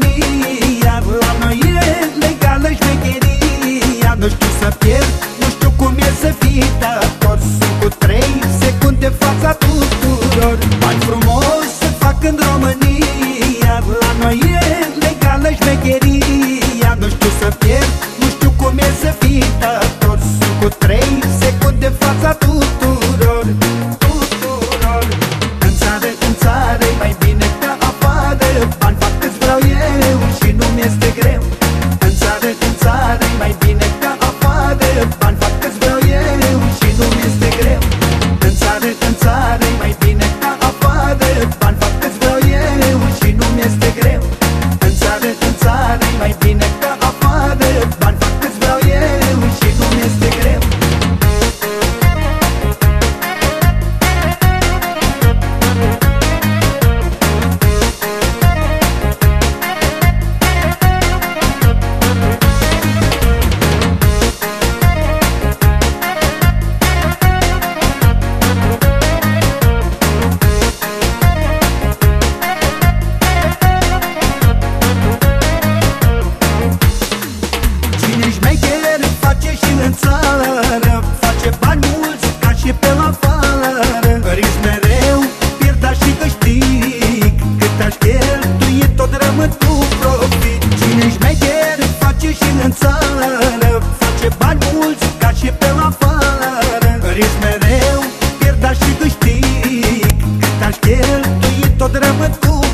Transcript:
prostia La noi e legală șmecheria Nu știu să pierd, nu știu cum e să fii tău. creo. drămături.